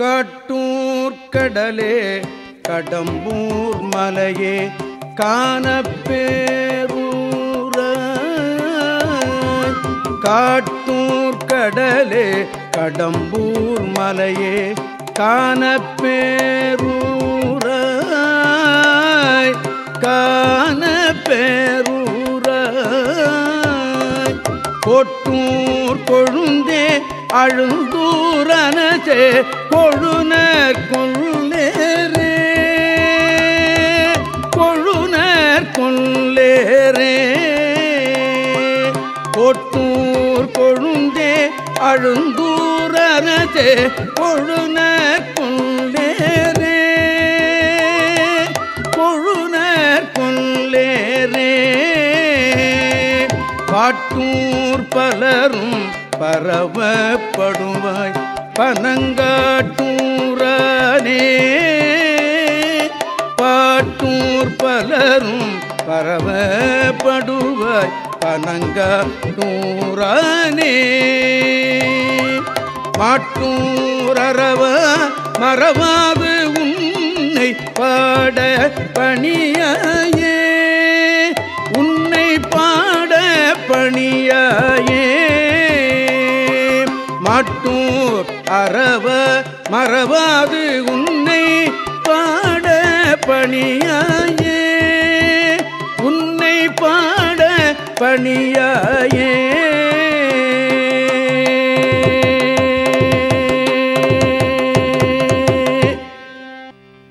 காட்டூர் கடலே கடம்பூர் மலையே காணப்பேரூர. காட்டூர் கடலே கடம்பூர் மலையே காணப்பேரூர. காணப்பேரூர. கொட்டூர் கொழுந்தே அழுந்தூரனே கொழுனர் கொள்ளேரே கொழுனர் கொள்ளேரே கொட்டூர் கொழுந்தே அழுந்தூரனே கொழுனர் கொல்லேரே கொழுனர் கொல்லேரே பாட்டூர் பலரும் பரவப்படுவாய். பனங்காட்டூரனே பாட்டூர் பலரும் பரவப்படுவாய். பனங்காட்டூரனே மாட்டூரவ மறவாது உன் மாட்டூர் அறவ மறவாது உன்னை பாட பணியாயே. உன்னை பாட பணியாயே.